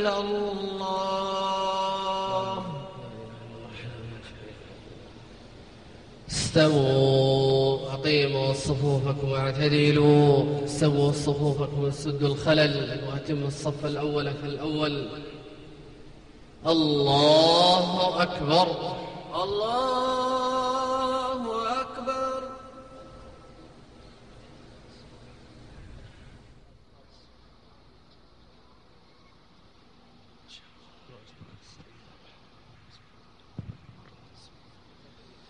إلا الله. استووا أقيموا صفوفكم واعتدلوا استووا صفوفكم وسدوا الخلل وأتموا الصف الأول فالأول. الله أكبر. الله أكبر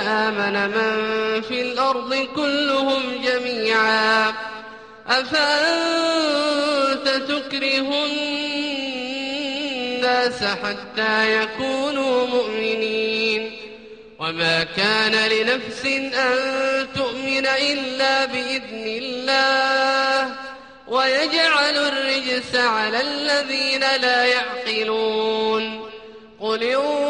لآمن من في الأرض كلهم جميعا. أفأنت تكره الناس حتى يكونوا مؤمنين؟ وما كان لنفس أن تؤمن إلا بإذن الله. ويجعل الرجس على الذين لا يعقلون. قل في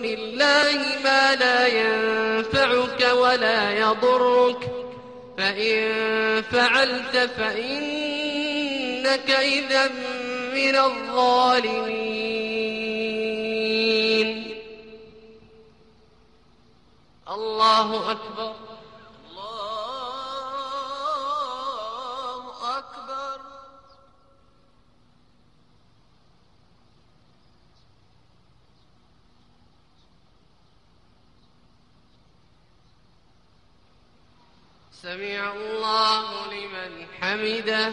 دون الله ما لا ينفعك ولا يضرك. فإن فعلت فإنك إنك إذا من الظالمين. الله أكبر الله أكبر سمع الله لمن حمده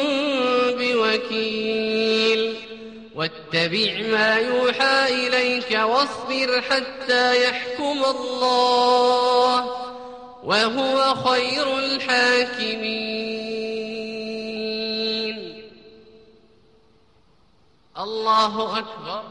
واتبع ما يوحى إليك واصبر حتى يحكم الله وهو خير الحاكمين. الله أكبر.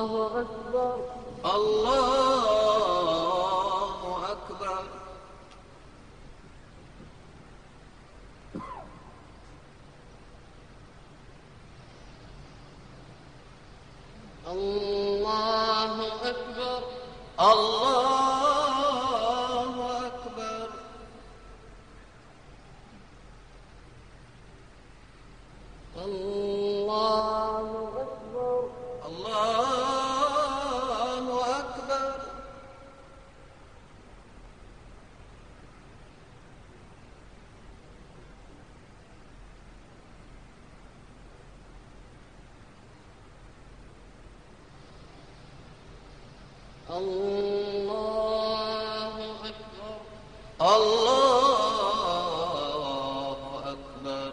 الله أكبر. الله أكبر الله أكبر الله أكبر الله أكبر الله أكبر الله أكبر الله أكبر